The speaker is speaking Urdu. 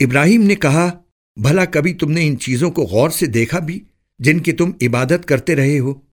ابراہیم نے کہا، بھلا کبھی تم نے ان چیزوں کو غور سے دیکھا بھی، جن کی تم عبادت کرتے رہے ہو؟